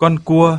con cua